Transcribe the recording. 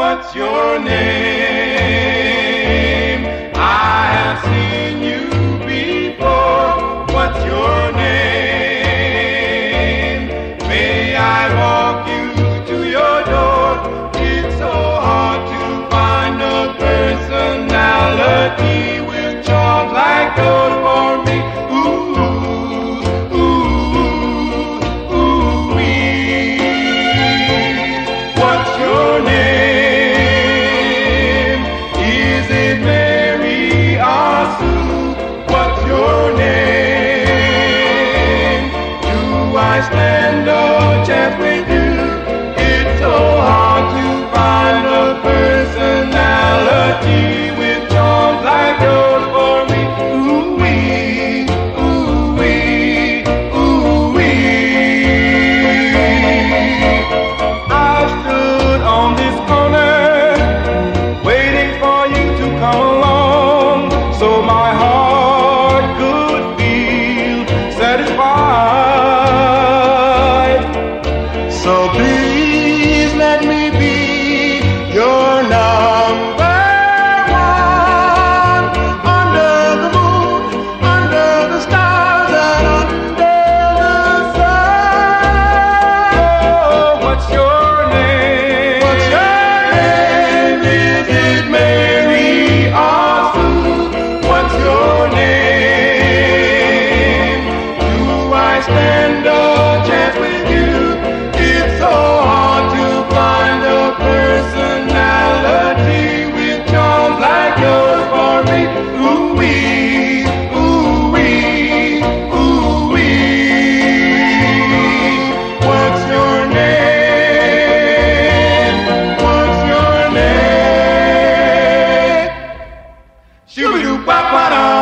What's your name? I stand name? Is Shoo-doo-ba-ba-da.